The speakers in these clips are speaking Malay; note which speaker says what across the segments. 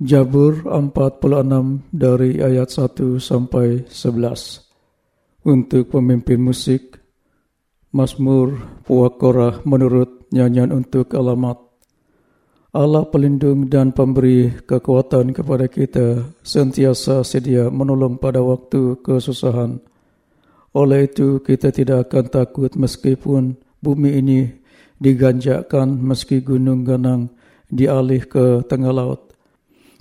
Speaker 1: Jabur 46 dari ayat 1 sampai 11. Untuk pemimpin musik, Mazmur Puakorah menurut nyanyian untuk alamat. Allah pelindung dan pemberi kekuatan kepada kita sentiasa sedia menolong pada waktu kesusahan. Oleh itu kita tidak akan takut meskipun bumi ini diganjakkan meski gunung ganang dialih ke tengah laut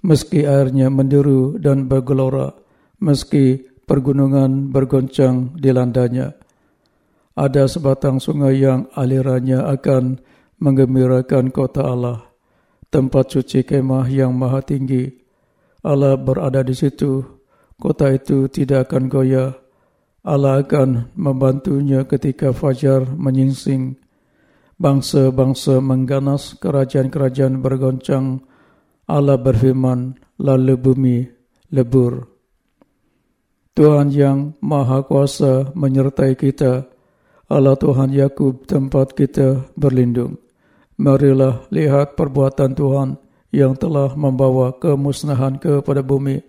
Speaker 1: meski airnya menderu dan bergelora, meski pergunungan bergoncang di landanya. Ada sebatang sungai yang alirannya akan menggembirakan kota Allah, tempat suci kemah yang maha tinggi. Allah berada di situ, kota itu tidak akan goyah. Allah akan membantunya ketika fajar menyingsing. Bangsa-bangsa mengganas, kerajaan-kerajaan bergoncang, Allah berfirman, lalu bumi lebur. Tuhan yang Maha Kuasa menyertai kita. Allah Tuhan Yakub tempat kita berlindung. Marilah lihat perbuatan Tuhan yang telah membawa kemusnahan kepada bumi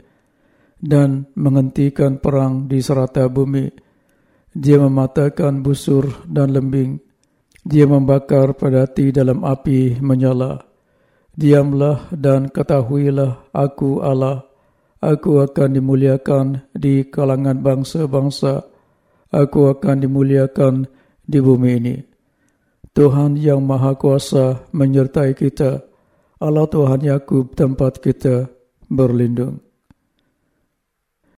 Speaker 1: dan menghentikan perang di serata bumi. Dia mematakan busur dan lembing. Dia membakar pedati dalam api menyala. Diamlah dan ketahuilah aku Allah. Aku akan dimuliakan di kalangan bangsa-bangsa. Aku akan dimuliakan di bumi ini. Tuhan yang Maha Kuasa menyertai kita. Allah Tuhan Yakub tempat kita berlindung.